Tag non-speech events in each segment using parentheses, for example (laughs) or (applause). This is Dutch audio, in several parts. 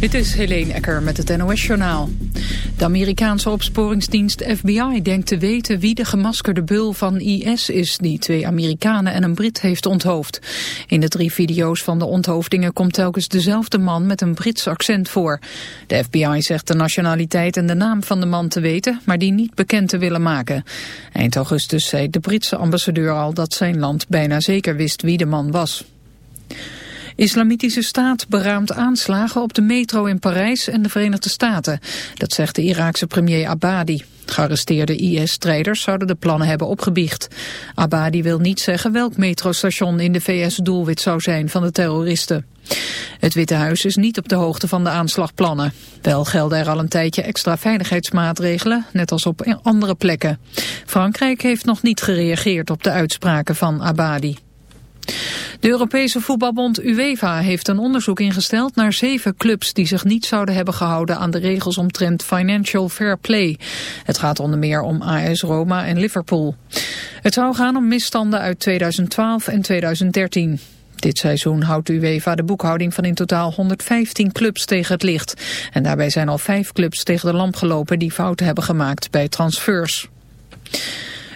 Dit is Helene Ecker met het NOS-journaal. De Amerikaanse opsporingsdienst FBI denkt te weten wie de gemaskerde bul van IS is... die twee Amerikanen en een Brit heeft onthoofd. In de drie video's van de onthoofdingen komt telkens dezelfde man met een Brits accent voor. De FBI zegt de nationaliteit en de naam van de man te weten... maar die niet bekend te willen maken. Eind augustus zei de Britse ambassadeur al dat zijn land bijna zeker wist wie de man was. Islamitische staat beraamt aanslagen op de metro in Parijs en de Verenigde Staten. Dat zegt de Iraakse premier Abadi. Gearresteerde IS-strijders zouden de plannen hebben opgebiecht. Abadi wil niet zeggen welk metrostation in de VS doelwit zou zijn van de terroristen. Het Witte Huis is niet op de hoogte van de aanslagplannen. Wel gelden er al een tijdje extra veiligheidsmaatregelen, net als op andere plekken. Frankrijk heeft nog niet gereageerd op de uitspraken van Abadi. De Europese voetbalbond UEFA heeft een onderzoek ingesteld naar zeven clubs die zich niet zouden hebben gehouden aan de regels omtrent financial fair play. Het gaat onder meer om AS Roma en Liverpool. Het zou gaan om misstanden uit 2012 en 2013. Dit seizoen houdt UEFA de boekhouding van in totaal 115 clubs tegen het licht. En daarbij zijn al vijf clubs tegen de lamp gelopen die fouten hebben gemaakt bij transfers.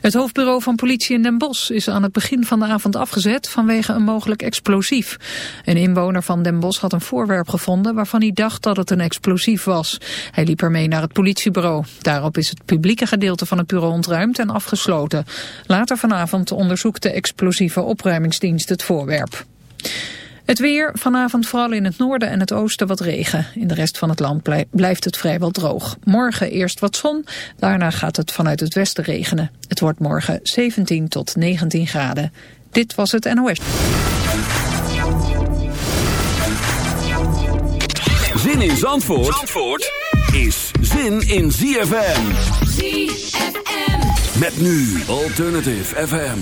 Het hoofdbureau van politie in Den Bosch is aan het begin van de avond afgezet vanwege een mogelijk explosief. Een inwoner van Den Bosch had een voorwerp gevonden waarvan hij dacht dat het een explosief was. Hij liep ermee naar het politiebureau. Daarop is het publieke gedeelte van het bureau ontruimd en afgesloten. Later vanavond onderzoekt de explosieve opruimingsdienst het voorwerp. Het weer, vanavond vooral in het noorden en het oosten wat regen. In de rest van het land blijft het vrijwel droog. Morgen eerst wat zon, daarna gaat het vanuit het westen regenen. Het wordt morgen 17 tot 19 graden. Dit was het NOS. Zin in Zandvoort, Zandvoort is zin in ZFM. ZFM. Met nu Alternative FM.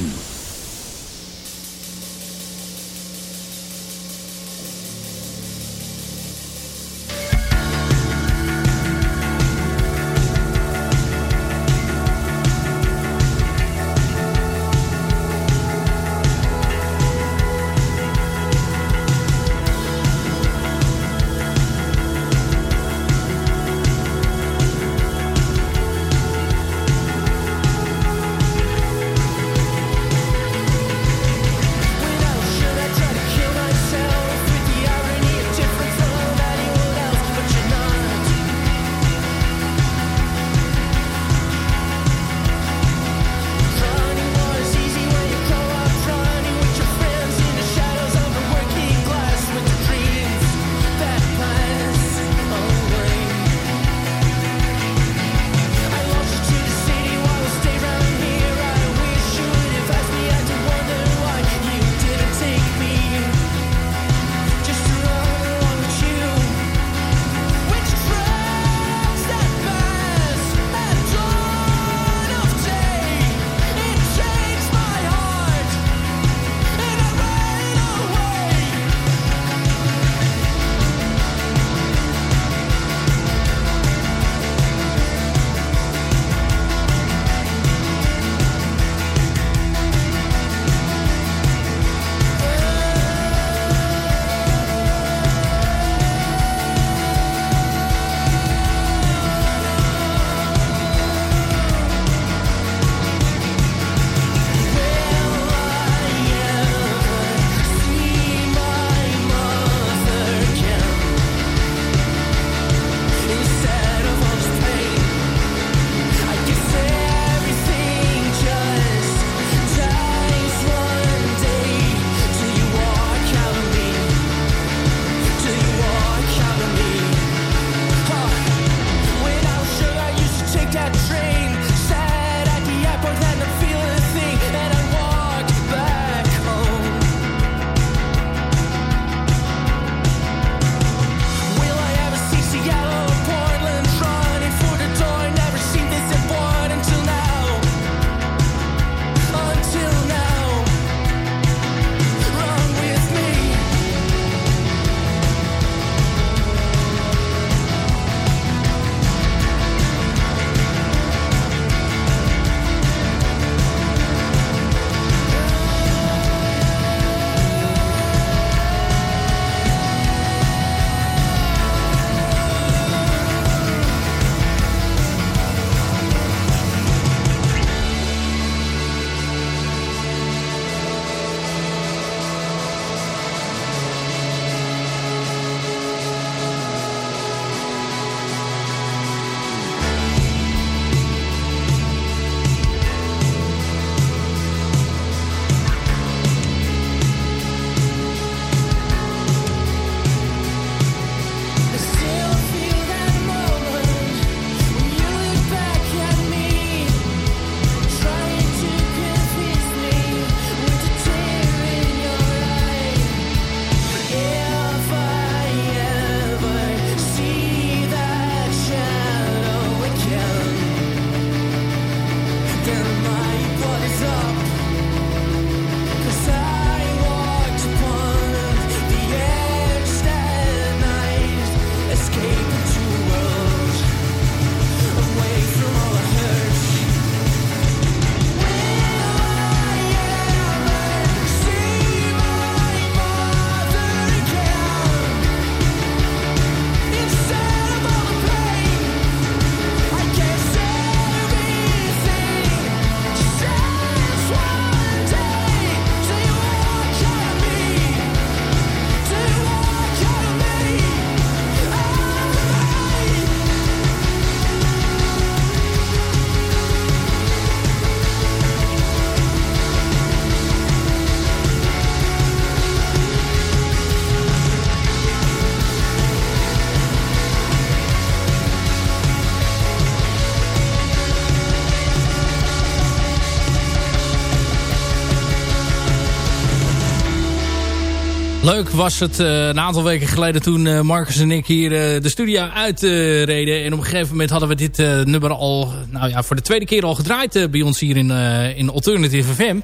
Leuk was het uh, een aantal weken geleden toen uh, Marcus en ik hier uh, de studio uitreden. en op een gegeven moment hadden we dit nummer al nou ja, voor de tweede keer al gedraaid bij ons hier in, in Alternative FM.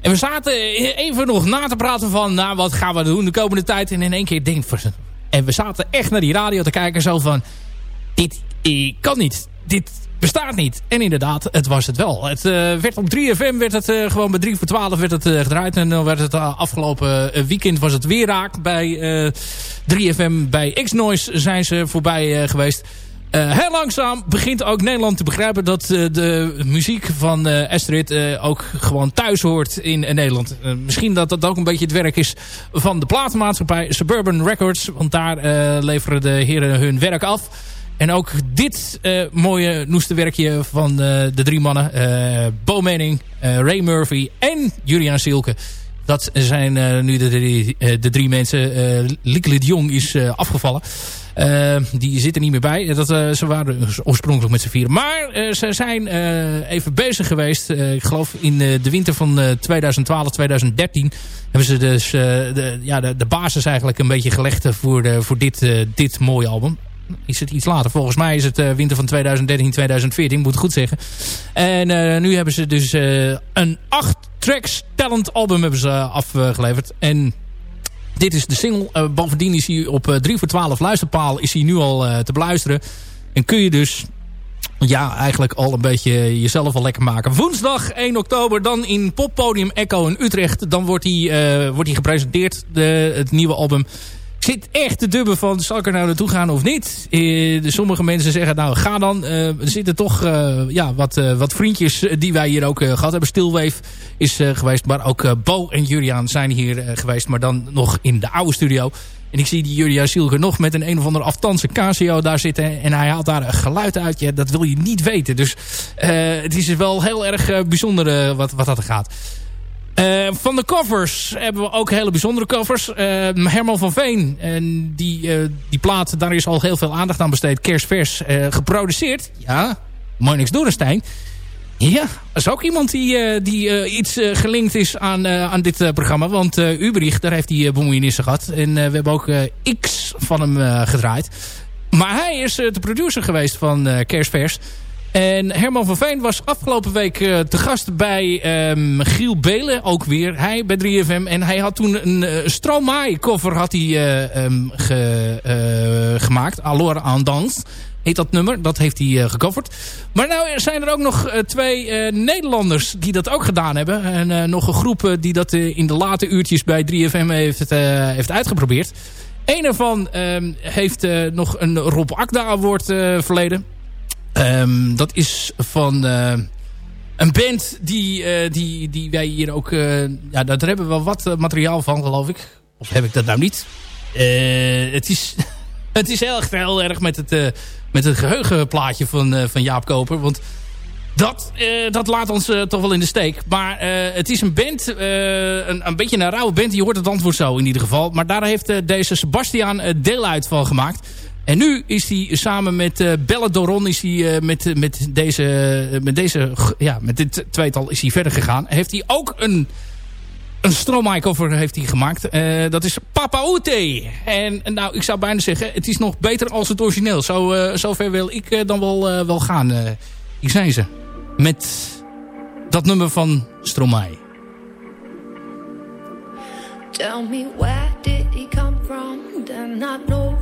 En we zaten even nog na te praten van nou, wat gaan we doen de komende tijd. En in één keer denk. En we zaten echt naar die radio te kijken zo van... Dit kan niet. Dit bestaat niet. En inderdaad, het was het wel. Het uh, werd op 3FM, werd het uh, gewoon bij 3 voor 12 werd het uh, gedraaid. En dan werd het afgelopen weekend was het weer raak bij 3FM. Bij X-Noise zijn ze voorbij geweest. heel langzaam begint ook Nederland te begrijpen dat de muziek van Astrid ook gewoon thuis hoort in Nederland. misschien dat dat ook een beetje het werk is van de platenmaatschappij Suburban Records. Want daar leveren de heren hun werk af. En ook dit uh, mooie noestenwerkje van uh, de drie mannen. Uh, Bo Manning, Ray Murphy en Julian Silke. Dat zijn nu de, de, de, drie mensen. Uh, Jong is afgevallen. die zit er niet meer bij. Dat, ze waren oorspronkelijk met z'n vieren. Maar ze zijn even bezig geweest. ik geloof in de winter van 2012, 2013... hebben ze dus de, ja, de, basis eigenlijk een beetje gelegd voor, voor dit, dit mooie album is het iets later. Volgens mij is het uh, winter van 2013, 2014. Moet ik goed zeggen. En uh, nu hebben ze dus uh, een 8 tracks talent album hebben ze afgeleverd. En dit is de single. bovendien is hij op 3 voor 12 luisterpaal is hij nu al te beluisteren. En kun je dus ja, eigenlijk al een beetje jezelf al lekker maken. Woensdag 1 oktober, dan in poppodium Echo in Utrecht. Dan wordt hij, wordt gepresenteerd, de, het nieuwe album zit echt te dubben van, zal ik er nou naartoe gaan of niet? Uh, sommige mensen zeggen, nou ga dan. Uh, er zitten toch uh, ja, wat, wat vriendjes die wij hier ook gehad hebben. Stilwave is geweest, maar ook Bo en Julian zijn hier geweest. Maar dan nog in de oude studio. En ik zie die Julia Sielke nog met een een of andere aftanse Casio daar zitten. En hij haalt daar een geluid uit. Ja, dat wil je niet weten. Dus het is wel heel erg bijzonder wat, wat dat gaat. Uh, van de covers hebben we ook hele bijzondere covers. Uh, Herman van Veen, en die, uh, die plaat, daar is al heel veel aandacht aan besteed. Kerstvers, geproduceerd. Ja, Monix Dorenstein. Ja, dat is ook iemand die, die iets gelinkt is aan, aan dit programma. Want Uberich, daar heeft hij bemoeienissen gehad. En we hebben ook X van hem gedraaid. Maar hij is de producer geweest van Kerstvers. En Herman van Veen was afgelopen week uh, te gast bij um, Giel Belen, ook weer. Hij bij 3FM. En hij had toen een uh, Stromae cover had hij, um, ge, gemaakt. Alors en dans heet dat nummer. Dat heeft hij gecoverd. Maar nou zijn er ook nog twee Nederlanders die dat ook gedaan hebben. En nog een groep die dat in de late uurtjes bij 3FM heeft, heeft uitgeprobeerd. Een ervan um, heeft nog een Rob Akda Award verleden. Um, dat is van uh, een band die, uh, die, die wij hier ook... Uh, ja, daar hebben we wel wat materiaal van, geloof ik. Of heb ik dat nou niet? het, is, (laughs) het is heel heel erg met het, met het geheugenplaatje van, van Jaap Koper. Want dat, dat laat ons toch wel in de steek. Maar het is een band, een, een beetje een rauwe band. Je hoort het antwoord zo in ieder geval. Maar daar heeft deze Sebastiaan deel uit van gemaakt. En nu is hij samen met uh, Belle Doron is hij, uh, met, met, deze, uh, met, deze, ja, met dit tweetal is hij verder gegaan. Heeft hij ook een, een Stromae cover heeft hij gemaakt. dat is Papa Oute. En nou, ik zou bijna zeggen, het is nog beter als het origineel. Zo, zo ver wil ik dan wel, wel gaan. ik zei ze. Met dat nummer van Stromae. Tell me where did he come from? Then I know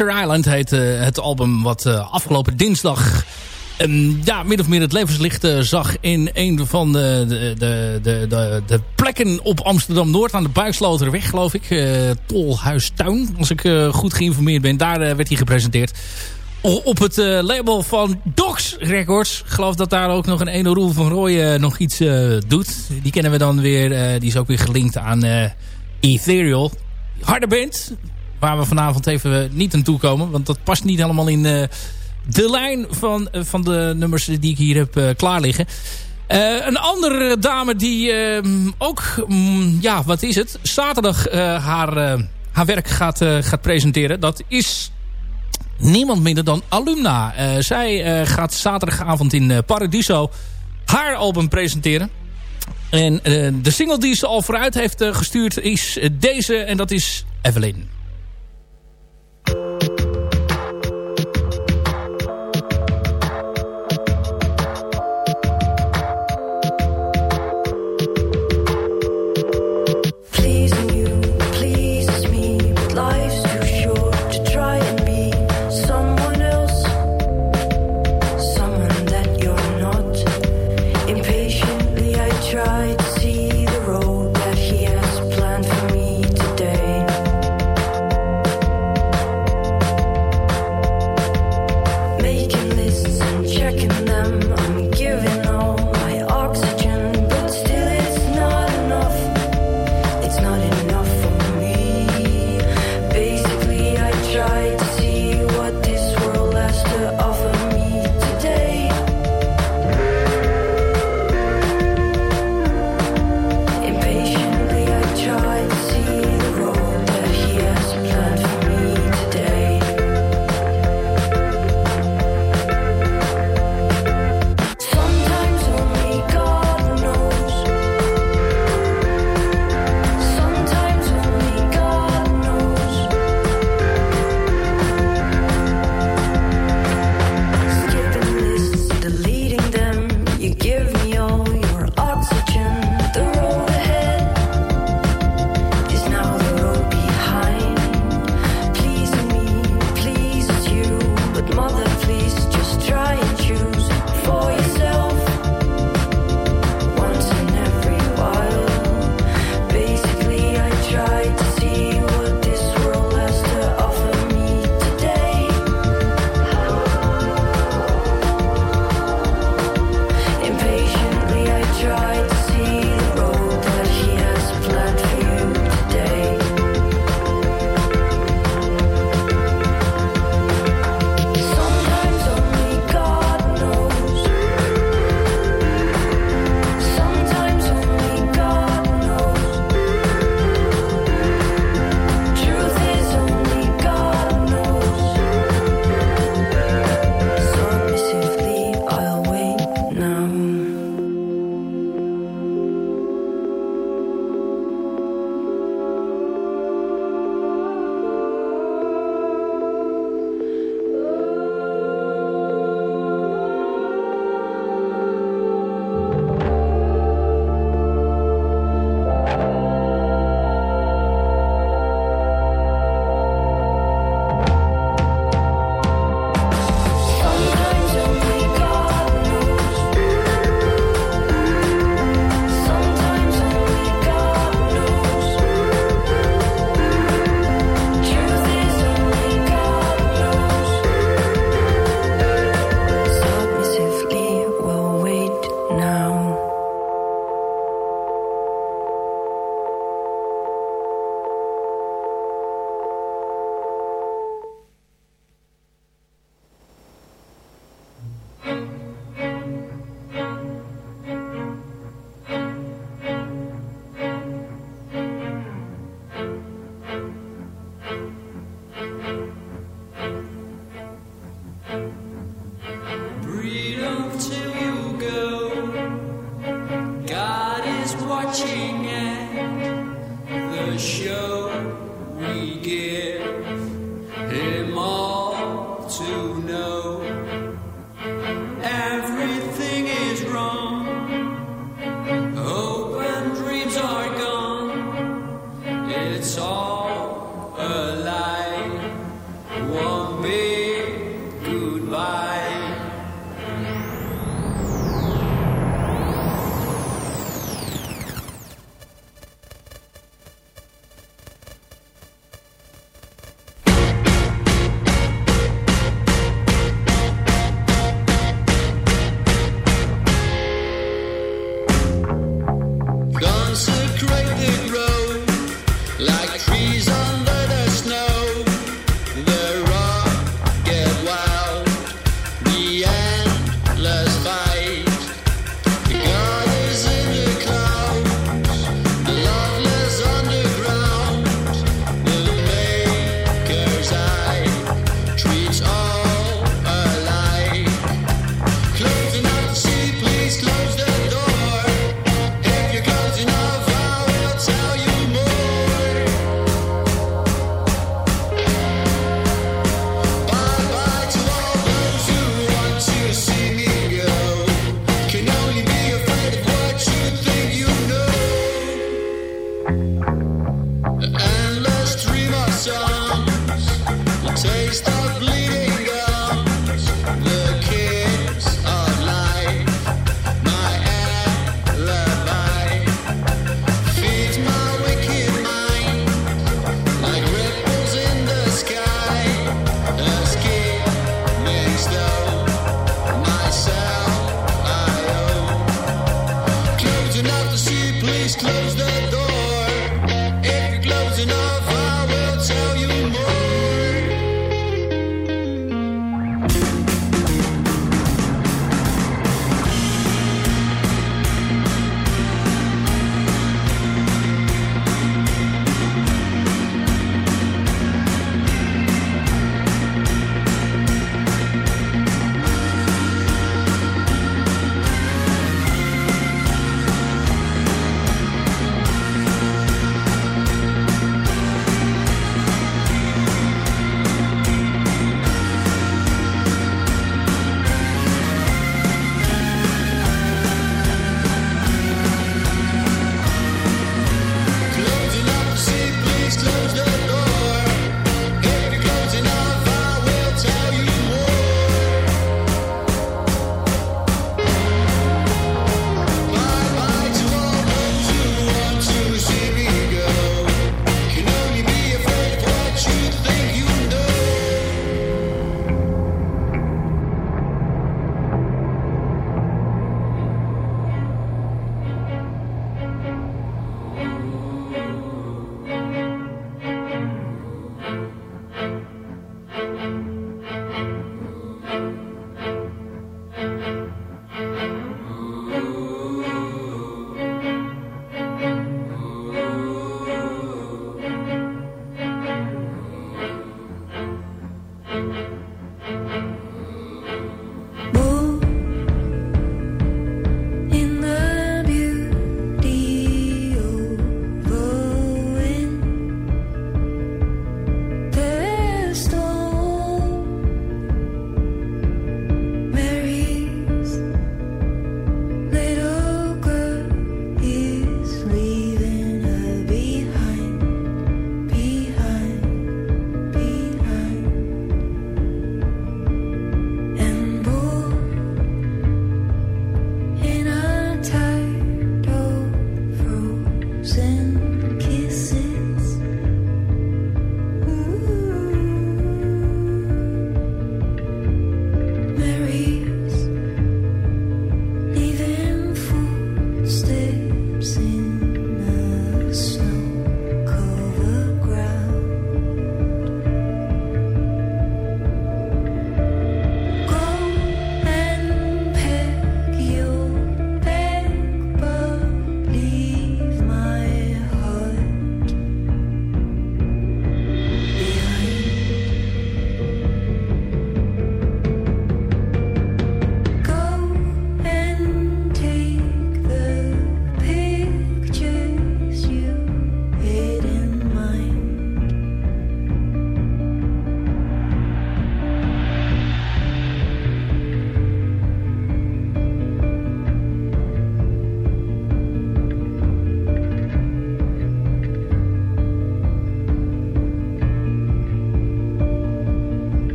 Island heet het album wat afgelopen dinsdag... Um, ja, min of meer het levenslicht zag in een van de, de, de, de, de plekken op Amsterdam-Noord aan de Buiksloterweg, geloof ik. Tolhuistuin, als ik goed geïnformeerd ben. Daar werd hij gepresenteerd op het label van Docs Records. Geloof dat daar ook nog een ene Roel van uh, nog iets doet. Die kennen we dan weer. die is ook weer gelinkt aan Ethereal. Harde band. Waar we vanavond even niet aan toe komen. Want dat past niet helemaal in de lijn van, van de nummers die ik hier heb klaar liggen. een andere dame die ook, mm, ja wat is het, zaterdag haar, haar werk gaat, gaat presenteren. Dat is niemand minder dan Alumna. Zij gaat zaterdagavond in Paradiso haar album presenteren. En de single die ze al vooruit heeft gestuurd is deze en dat is Evelyn.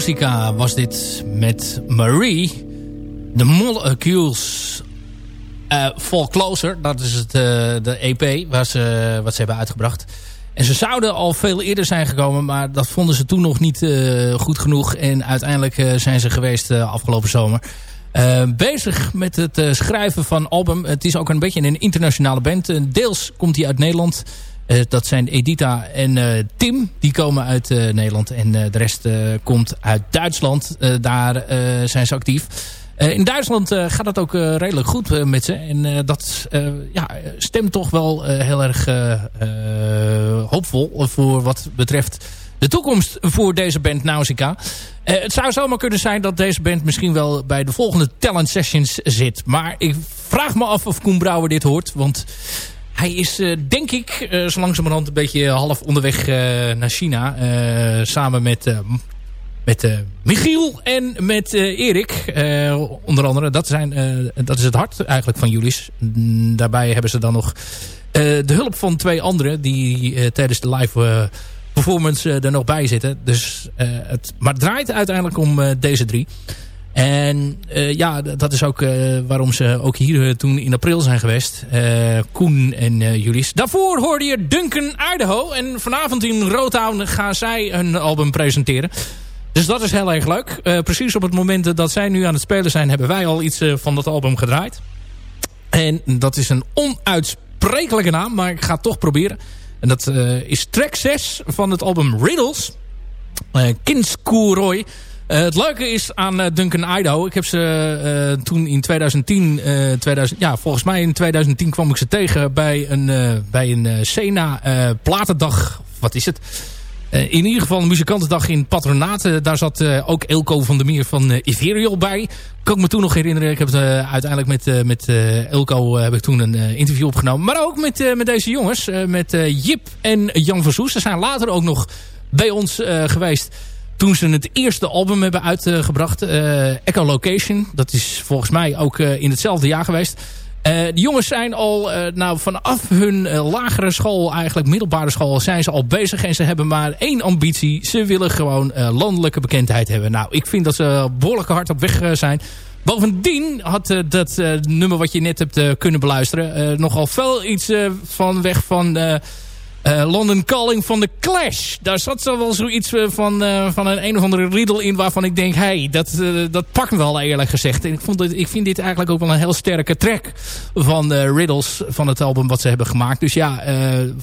Nausicaa was dit met Marie. The Molecules uh, Fall Closer. Dat is het, uh, de EP waar ze, wat ze hebben uitgebracht. En ze zouden al veel eerder zijn gekomen. Maar dat vonden ze toen nog niet uh, goed genoeg. En uiteindelijk zijn ze geweest afgelopen zomer. bezig met het schrijven van album. Het is ook een beetje een internationale band. deels komt hij uit Nederland. Uh, dat zijn Edita en uh, Tim. Die komen uit uh, Nederland. En de rest komt uit Duitsland. daar zijn ze actief. in Duitsland gaat het ook redelijk goed met ze. En dat ja, stemt toch wel heel erg hoopvol voor wat betreft de toekomst voor deze band Nausicaa. het zou zomaar kunnen zijn dat deze band misschien wel bij de volgende Talent Sessions zit. Maar ik vraag me af of Koen Brouwer dit hoort. Want hij is, uh, denk ik, uh, zo langzamerhand een beetje half onderweg uh, naar China. samen met, met Michiel en met Erik. onder andere, dat, zijn, dat is het hart eigenlijk van Julius. Mm, daarbij hebben ze dan nog de hulp van twee anderen... die tijdens de live performance er nog bij zitten. Dus, het, maar het draait uiteindelijk om deze drie. En uh, ja, dat is ook uh, waarom ze ook hier uh, toen in april zijn geweest. Koen en Julius. Daarvoor hoorde je Duncan Idaho. En vanavond in Rotown gaan zij een album presenteren. Dus dat is heel erg leuk. precies op het moment dat zij nu aan het spelen zijn... hebben wij al iets van dat album gedraaid. En dat is een onuitsprekelijke naam. Maar ik ga het toch proberen. En dat is track 6 van het album Riddles. Uh. Uh, het leuke is aan uh, Duncan Idaho. Ik heb ze uh, toen in 2010, 2000, ja, volgens mij in 2010 kwam ik ze tegen bij een, bij een Sena platendag. Wat is het? in ieder geval een muzikantendag in Patronaat. daar zat ook Elko van der Meer van Ethereal bij. Kan ik me toen nog herinneren. Ik heb uiteindelijk met, met Elko heb ik toen een interview opgenomen. Maar ook met, met deze jongens. met Jip en Jan Versoes. Ze zijn later ook nog bij ons geweest toen ze het eerste album hebben uitgebracht. Uh, Echo Location. Dat is volgens mij ook uh, in hetzelfde jaar geweest. Uh, de jongens zijn al nou, vanaf hun lagere school, eigenlijk middelbare school, zijn ze al bezig. En ze hebben maar één ambitie. Ze willen gewoon landelijke bekendheid hebben. Nou, ik vind dat ze behoorlijk hard op weg zijn. Bovendien had dat nummer wat je net hebt kunnen beluisteren... nogal veel iets van weg van uh, London Calling van de Clash. Daar zat zo wel zoiets uh, van, uh, van een een of andere riddle in waarvan ik denk... hey, dat, dat pakt me wel eerlijk gezegd. En ik, vond ik vind dit eigenlijk ook wel een heel sterke track van de riddles van het album wat ze hebben gemaakt. Dus ja,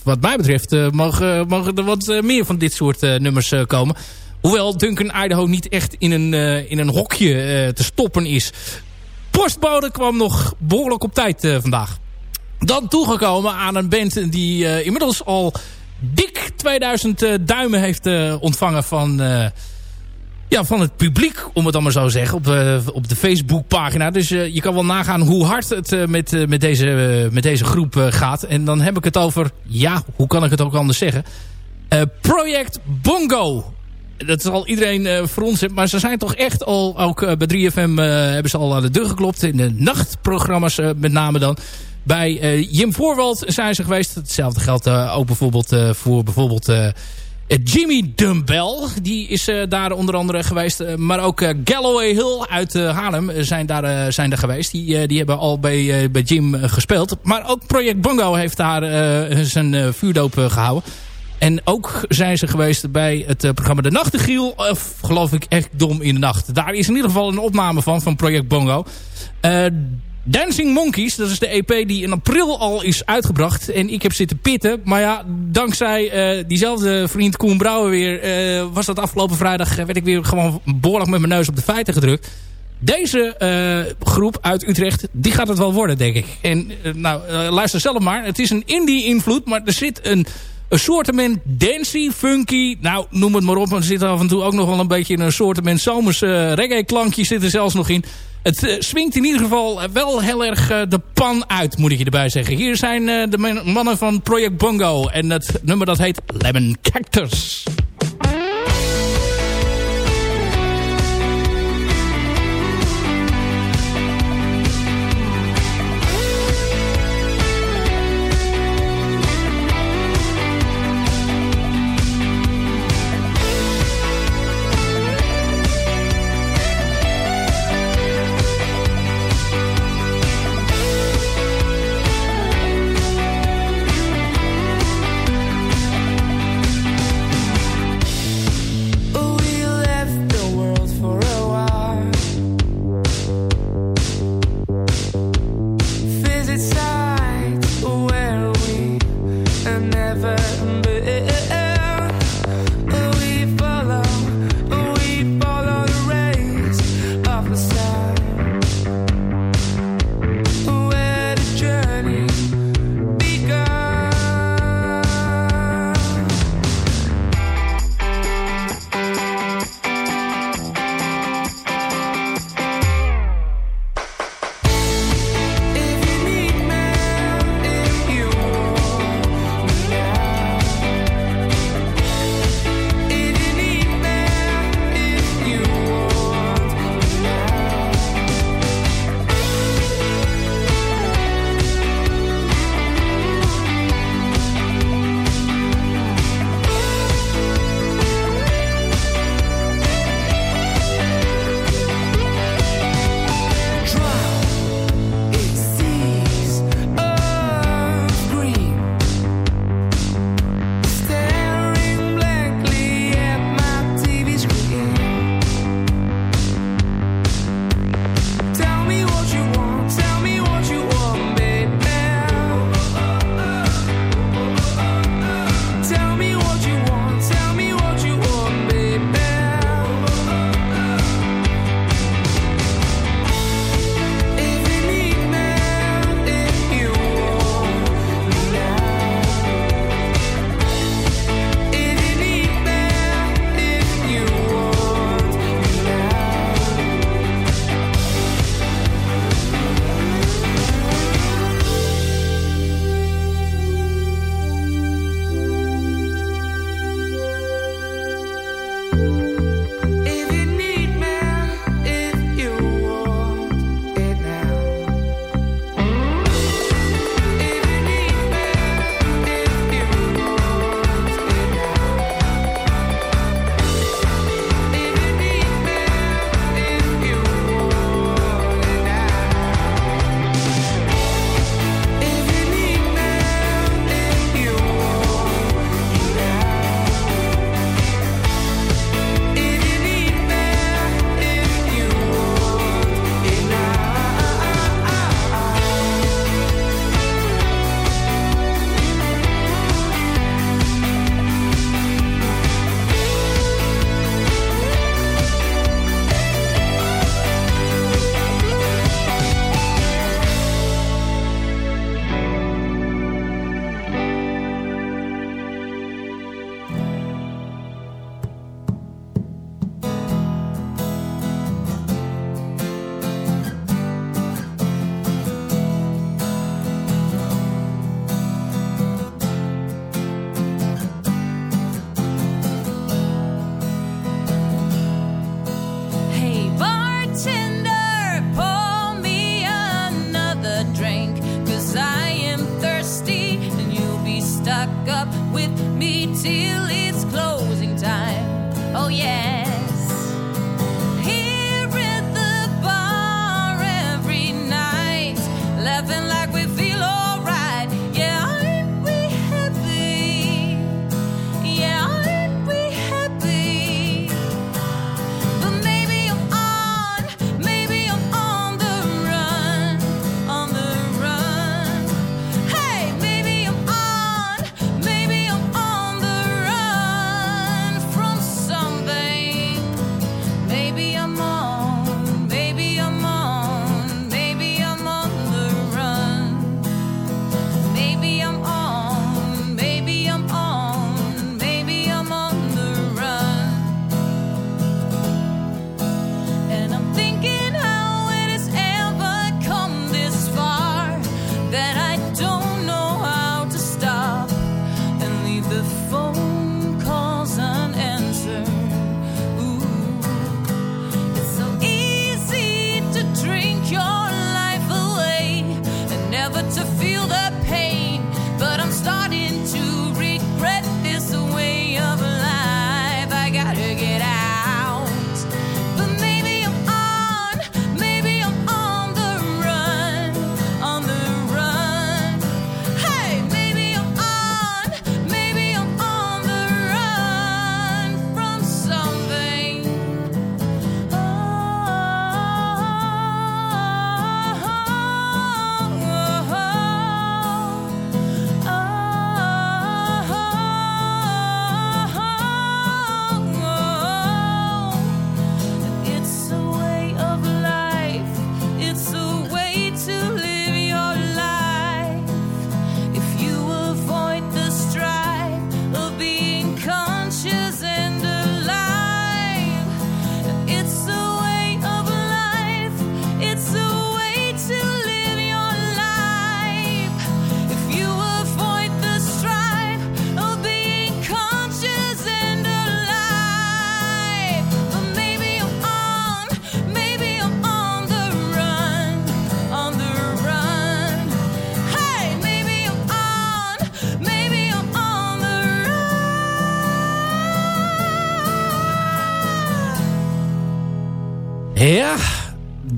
wat mij betreft mogen, mogen er wat meer van dit soort nummers komen. Hoewel Duncan Idaho niet echt in een, in een hokje te stoppen is. Postbode kwam nog behoorlijk op tijd vandaag dan toegekomen aan een band die uh, inmiddels al dik 2000 uh, duimen heeft uh, ontvangen van, ja, van het publiek, om het dan maar zo zeggen, op, op de Facebookpagina. Dus je kan wel nagaan hoe hard het met, met, deze, met deze groep gaat. En dan heb ik het over, ja, hoe kan ik het ook anders zeggen? Project Bongo. Dat is al iedereen voor ons, maar ze zijn toch echt al, ook bij 3FM hebben ze al aan de deur geklopt. In de nachtprogramma's met name dan. Bij uh, Jim Voorwald zijn ze geweest. Hetzelfde geldt uh, ook bijvoorbeeld uh, voor bijvoorbeeld Jimmy Dumbbell. Die is daar onder andere geweest. maar ook Galloway Hill uit Haarlem zijn daar, zijn er geweest. Die, die hebben al bij, bij Jim gespeeld. Maar ook Project Bongo heeft daar zijn vuurdoop gehouden. En ook zijn ze geweest bij het programma De Nachtegiel. Of geloof ik echt dom in de nacht. Daar is in ieder geval een opname van, van Project Bongo. Dancing Monkeys, dat is de EP die in april al is uitgebracht. En ik heb zitten pitten. Maar ja, dankzij uh, diezelfde vriend Koen Brouwer weer... Uh, was dat afgelopen vrijdag... Uh, werd ik weer gewoon behoorlijk met mijn neus op de feiten gedrukt. Deze groep uit Utrecht, die gaat het wel worden, denk ik. En nou, luister zelf maar. Het is een indie-invloed, maar er zit een... Soortement dancey, funky, nou noem het maar op. Maar er zit af en toe ook nog wel een beetje een soortement zomers reggae klankje zit er zelfs nog in. Het uh, swingt in ieder geval wel heel erg uh, de pan uit, moet ik je erbij zeggen. Hier zijn de mannen van Project Bongo. En het nummer dat heet Lemon Cactus.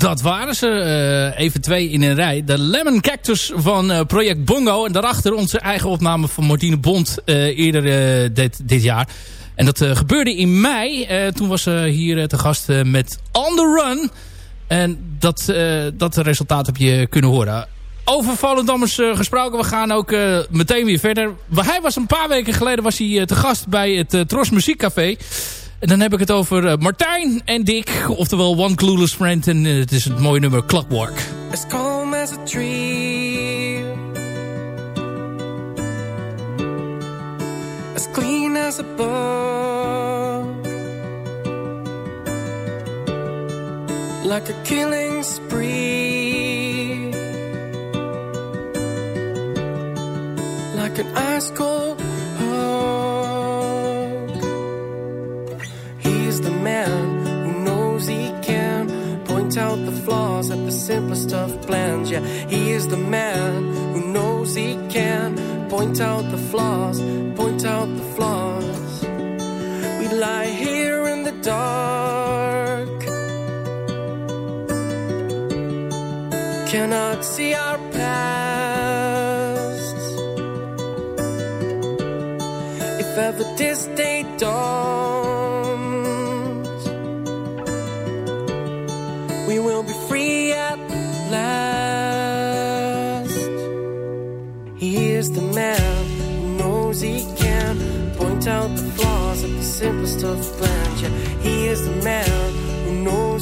Dat waren ze. eh, even twee in een rij. De Lemon Cactus van eh, Project Bongo. En daarachter onze eigen opname van Martine Bond eh, eerder dit, dit jaar. En dat gebeurde in mei. Toen was ze hier te gast met On The Run. En dat, dat resultaat heb je kunnen horen. Over Volendammers gesproken. We gaan ook meteen weer verder. Hij was een paar weken geleden was hij, te gast bij het Tros Muziekcafé. En dan heb ik het over eh, Martijn en Dick. Oftewel One Clueless Friend. En eh, het is het mooie nummer Clockwork. as calm as a tree, as clean as a book, like a killing spree, like an ice cold flaws at the simplest of plans. Yeah, he is the man who knows he can point out the flaws, point out the flaws. We lie here in the dark, cannot see our past. If ever this day dawns,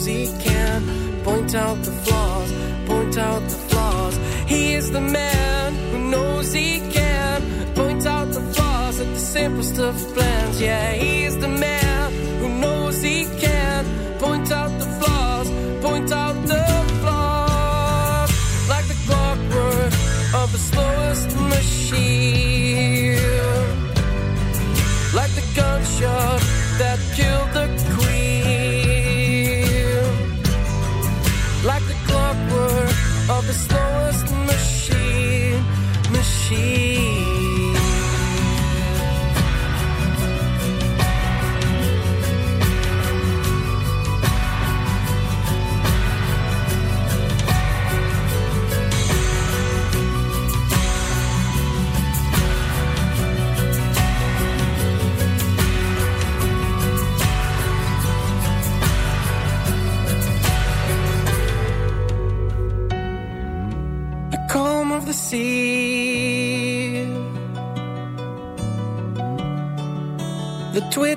he can point out the flaws, point out the flaws. He is the man who knows he can point out the flaws of the simplest of plans. Yeah,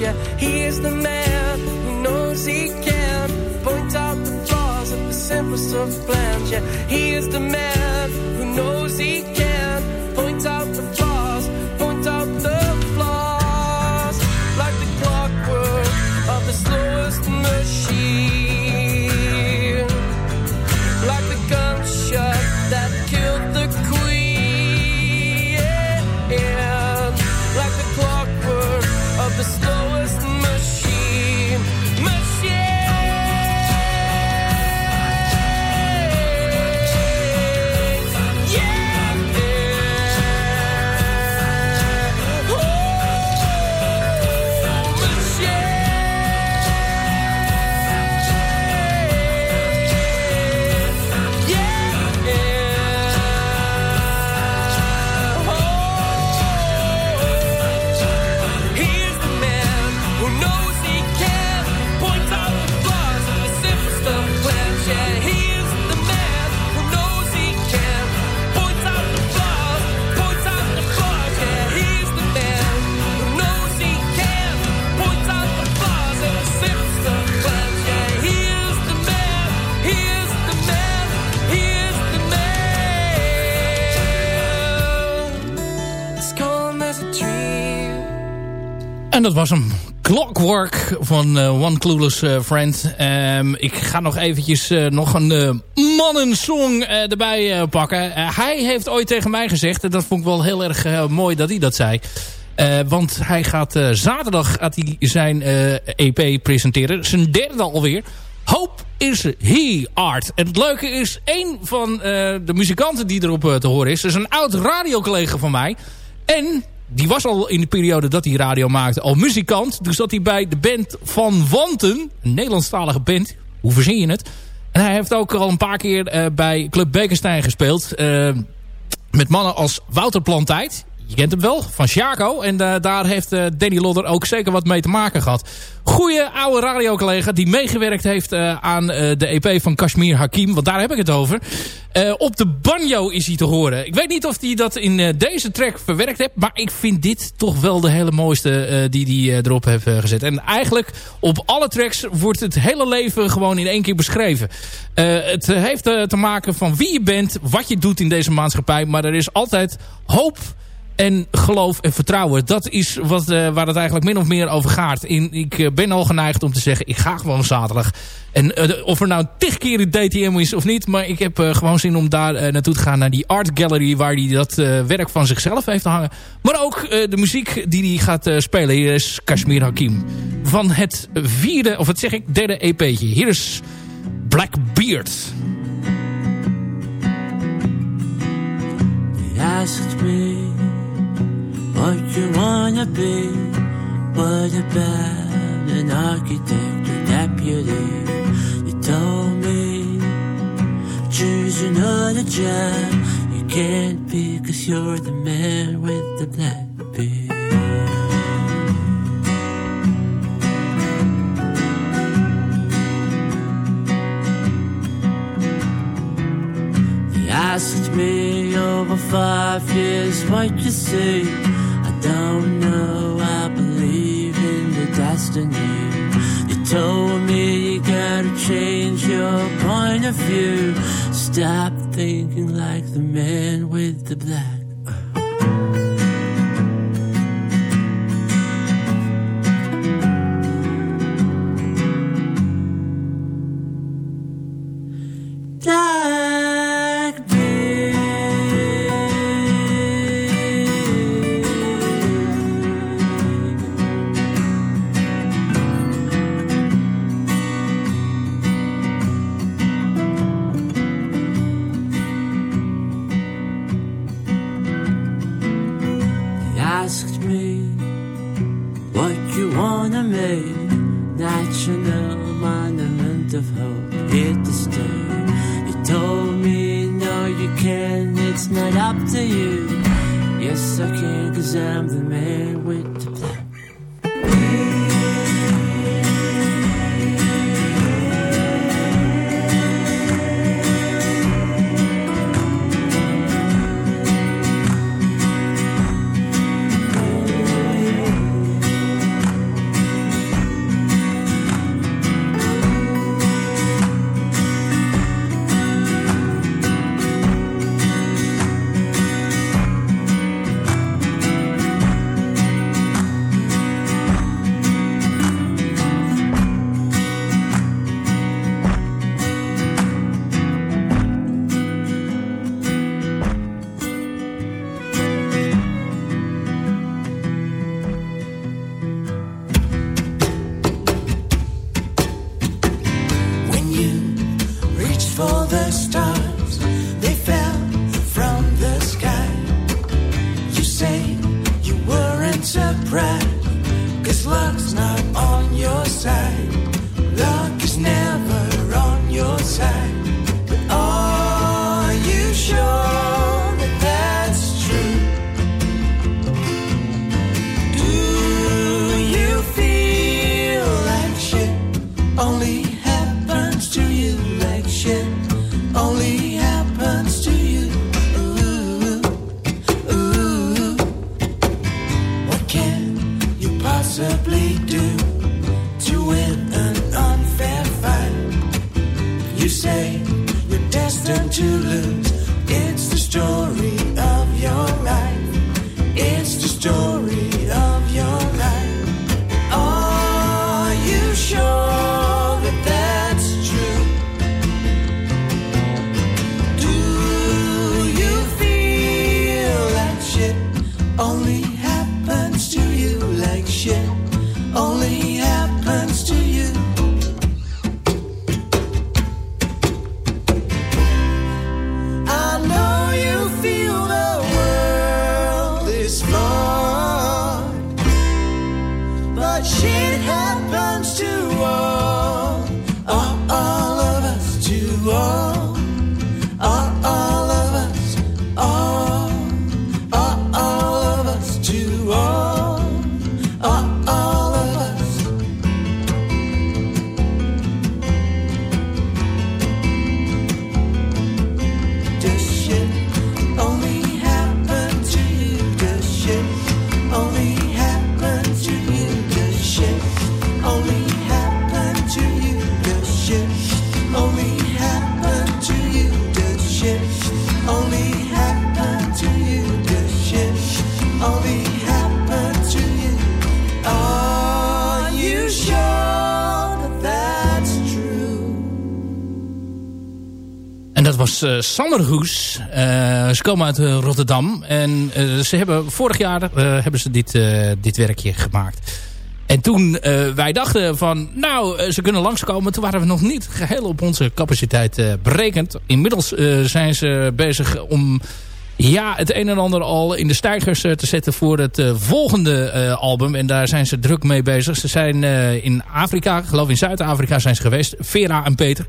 He is the man who knows he can. Point out the flaws of the simplest of plans. Yeah, he is the man who knows he can. Point out the flaws, En dat was hem. Clockwork van eh, One Clueless eh, Friend. Ehm, ik ga nog eventjes eh, nog een mannensong erbij pakken. Hij heeft ooit tegen mij gezegd, en dat vond ik wel heel erg mooi dat hij dat zei. Want hij gaat zaterdag gaat zijn EP presenteren. Zijn derde alweer. Hope is He Art. En het leuke is, een van de muzikanten die erop te horen is... is een oud radiocollega van mij. En die was al in de periode dat hij radio maakte al muzikant. Dus zat hij bij de band Van Wanten. Een Nederlandstalige band. Hoe verzin je het? En hij heeft ook al een paar keer eh, bij Club Bekenstein gespeeld. eh, met mannen als Wouter Plantijd. Je kent hem wel, van Shaco. En eh, daar heeft eh, Danny Lodder ook zeker wat mee te maken gehad. Goeie oude radiocollega die meegewerkt heeft eh, aan de EP van Kashmir Hakim. Want daar heb ik het over. Op de banjo is hij te horen. Ik weet niet of hij dat in deze track verwerkt heeft. Maar ik vind dit toch wel de hele mooiste die hij erop heeft gezet. En eigenlijk op alle tracks wordt het hele leven gewoon in één keer beschreven. Het heeft te maken van wie je bent, wat je doet in deze maatschappij. Maar er is altijd hoop en geloof en vertrouwen. Dat is wat, eh, waar het eigenlijk min of meer over gaat. In, ik eh, ben al geneigd om te zeggen, ik ga gewoon zaterdag. En eh, of er nou tig keer in DTM is of niet. Maar ik heb gewoon zin om daar naartoe te gaan. Naar die art gallery waar hij dat werk van zichzelf heeft hangen. Maar ook de muziek die hij gaat spelen. Hier is Kashmir Hakim. Van het vierde, of wat zeg ik, derde EP'tje. Hier is Blackbeard. They asked me what you wanna be. What about an architect or deputy? You told me choose another job. You can't be cause you're the man with the black beard. Asked me over five years what you see. Don't know, I believe in the destiny. You told me you gotta change your point of view. Stop thinking like the man with the black. Cause I'm the man with the plan. Eh Sanderhoes. Eh, ze komen uit eh, Rotterdam. En ze hebben vorig jaar hebben ze dit, dit werkje gemaakt. En toen wij dachten van, nou, ze kunnen langskomen. Toen waren we nog niet geheel op onze capaciteit berekend. Inmiddels zijn ze bezig om ja, het een en ander al in de stijgers te zetten voor het volgende album. En daar zijn ze druk mee bezig. Ze zijn in Afrika, ik geloof in Zuid-Afrika zijn ze geweest. Vera en Peter.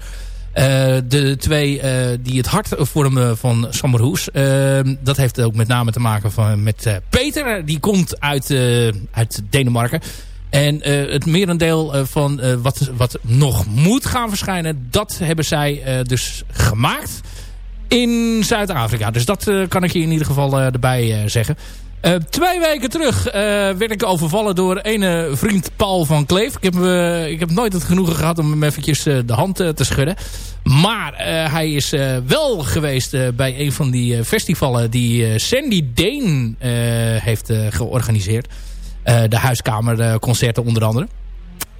Eh, de twee eh, die het hart vormen van Sammerhoes. Eh, dat heeft ook met name te maken van, met eh, Peter. Die komt uit, eh, uit Denemarken. En eh, het merendeel eh, van eh, wat, wat nog moet gaan verschijnen... dat hebben zij eh, dus gemaakt in Zuid-Afrika. Dus dat eh, kan ik je in ieder geval eh, erbij eh, zeggen. Eh, twee weken terug eh, werd ik overvallen door ene vriend Paul van Kleef. Ik heb, eh, ik heb nooit het genoegen gehad om hem eventjes de hand te schudden. Maar hij is wel geweest bij een van die festivalen die Sandy Dane eh, heeft georganiseerd. De huiskamerconcerten onder andere.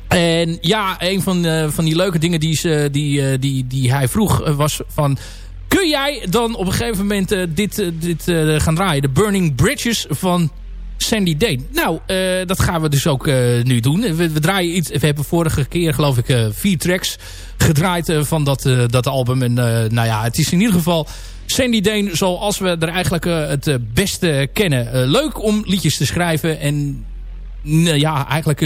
En ja, een van, van die leuke dingen die, die, die, die hij vroeg was van... Kun jij dan op een gegeven moment eh, dit, eh, dit eh, gaan draaien? De Burning Bridges van Sandy Day. Nou, dat gaan we dus ook nu doen. We, draaien iets. We hebben vorige keer, geloof ik, vier tracks gedraaid van dat, dat album. En nou ja, het is in ieder geval. Sandy Deen zoals we er eigenlijk het beste kennen. leuk om liedjes te schrijven en ja, eigenlijk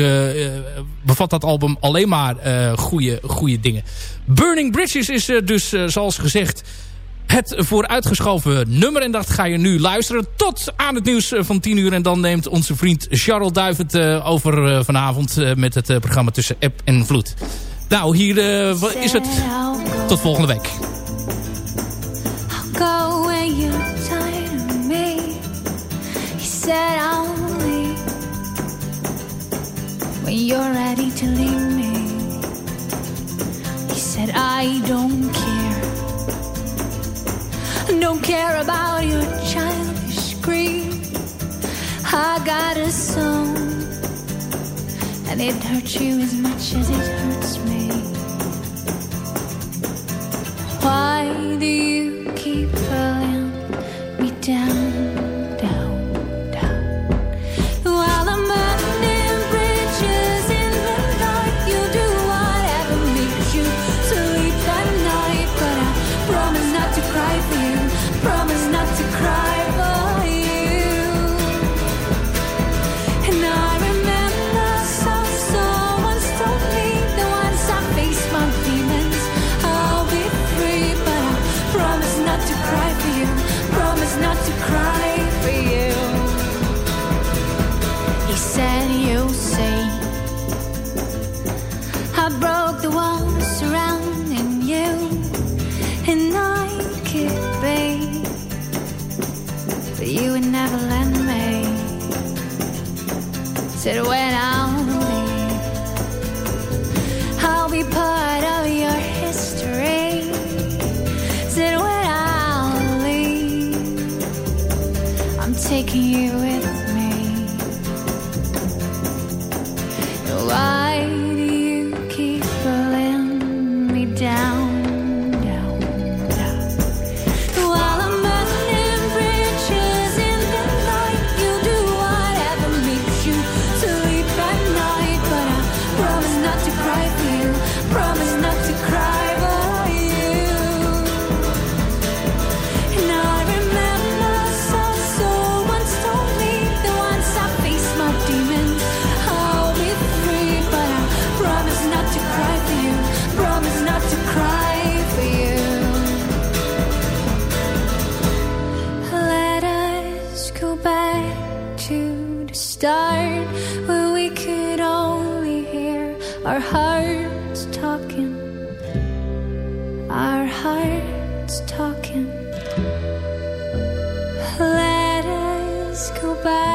bevat dat album alleen maar uh, goede, dingen. Burning Bridges is dus, zoals gezegd, het vooruitgeschoven nummer. En dat ga je nu luisteren tot aan het nieuws eh, van 10 uur. En dan neemt onze vriend Charles Duivent eh, over eh, vanavond met het programma Tussen App en Vloed. Nou, hier is het. Tot volgende week. When you're ready to leave me He said I don't care Don't care about your childish grief. I got a song, and it hurts you as much as it hurts me. start where we could only hear our hearts talking, our hearts talking. Let us go back.